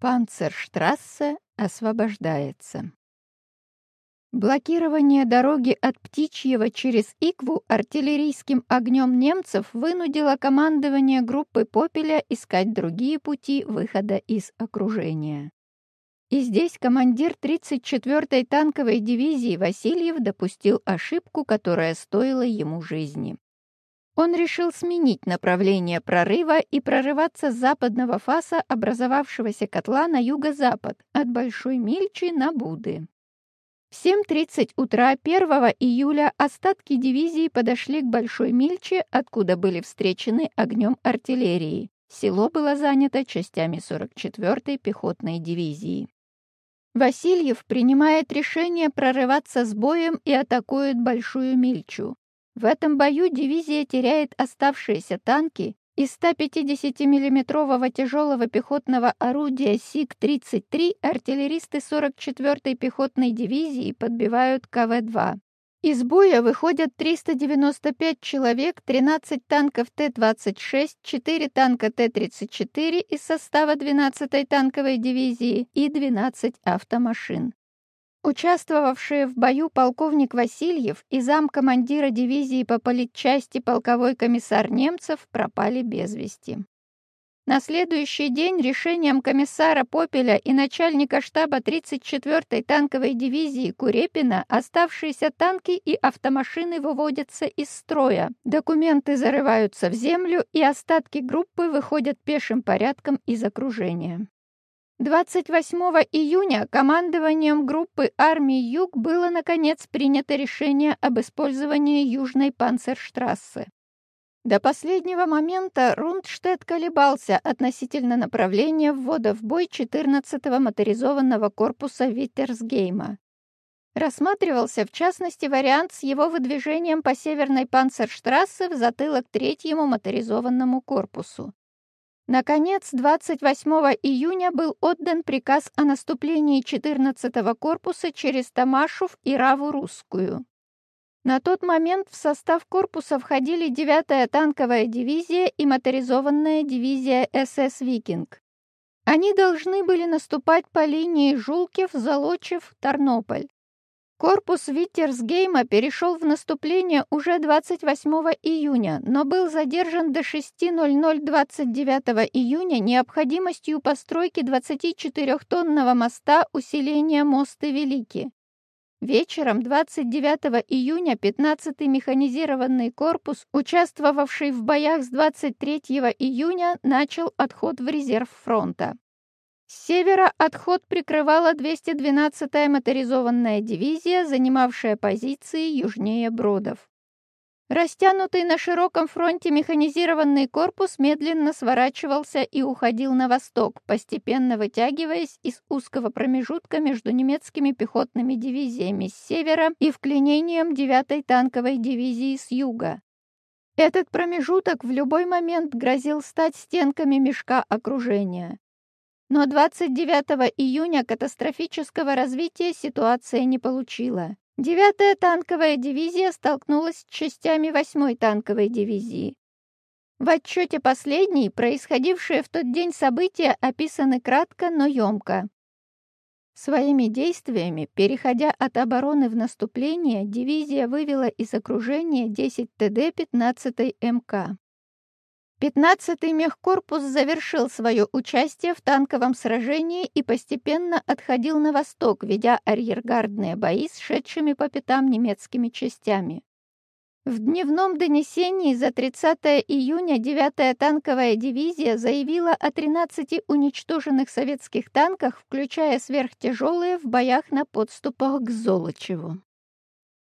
Панцерштрассе освобождается. Блокирование дороги от Птичьего через Икву артиллерийским огнем немцев вынудило командование группы Попеля искать другие пути выхода из окружения. И здесь командир 34-й танковой дивизии Васильев допустил ошибку, которая стоила ему жизни. Он решил сменить направление прорыва и прорываться с западного фаса образовавшегося котла на юго-запад, от Большой Мильчи на Буды. В 7.30 утра 1 июля остатки дивизии подошли к Большой Мильче, откуда были встречены огнем артиллерии. Село было занято частями 44-й пехотной дивизии. Васильев принимает решение прорываться с боем и атакует Большую Мильчу. В этом бою дивизия теряет оставшиеся танки из 150 миллиметрового тяжелого пехотного орудия СИГ-33 артиллеристы 44-й пехотной дивизии подбивают КВ-2. Из боя выходят 395 человек, 13 танков Т-26, 4 танка Т-34 из состава 12-й танковой дивизии и 12 автомашин. Участвовавшие в бою полковник Васильев и замкомандира дивизии по политчасти полковой комиссар Немцев пропали без вести. На следующий день решением комиссара Попеля и начальника штаба 34-й танковой дивизии Курепина оставшиеся танки и автомашины выводятся из строя, документы зарываются в землю и остатки группы выходят пешим порядком из окружения. 28 июня командованием группы армии Юг было наконец принято решение об использовании Южной Панцерштрассе. До последнего момента Рундштедт колебался относительно направления ввода в бой 14-го моторизованного корпуса Виттерсгейма. Рассматривался, в частности, вариант с его выдвижением по Северной Панцерштрассе в затылок третьему моторизованному корпусу. Наконец, 28 июня был отдан приказ о наступлении 14-го корпуса через Тамашев и Раву-Русскую. На тот момент в состав корпуса входили 9-я танковая дивизия и моторизованная дивизия СС «Викинг». Они должны были наступать по линии Жулкев, Залочев, Тарнополь. Корпус Виттерсгейма перешел в наступление уже 28 июня, но был задержан до 6.00 29 июня необходимостью постройки 24-тонного моста усиления моста Великий. Вечером 29 июня 15-й механизированный корпус, участвовавший в боях с 23 июня, начал отход в резерв фронта. С севера отход прикрывала 212-я моторизованная дивизия, занимавшая позиции южнее Бродов. Растянутый на широком фронте механизированный корпус медленно сворачивался и уходил на восток, постепенно вытягиваясь из узкого промежутка между немецкими пехотными дивизиями с севера и вклинением 9-й танковой дивизии с юга. Этот промежуток в любой момент грозил стать стенками мешка окружения. Но 29 июня катастрофического развития ситуация не получила. Девятая танковая дивизия столкнулась с частями восьмой танковой дивизии. В отчете последней происходившие в тот день события описаны кратко, но емко. Своими действиями, переходя от обороны в наступление, дивизия вывела из окружения 10 ТД 15 МК. 15-й мехкорпус завершил свое участие в танковом сражении и постепенно отходил на восток, ведя арьергардные бои с шедшими по пятам немецкими частями. В дневном донесении за 30 июня 9-я танковая дивизия заявила о 13 уничтоженных советских танках, включая сверхтяжелые в боях на подступах к Золочеву.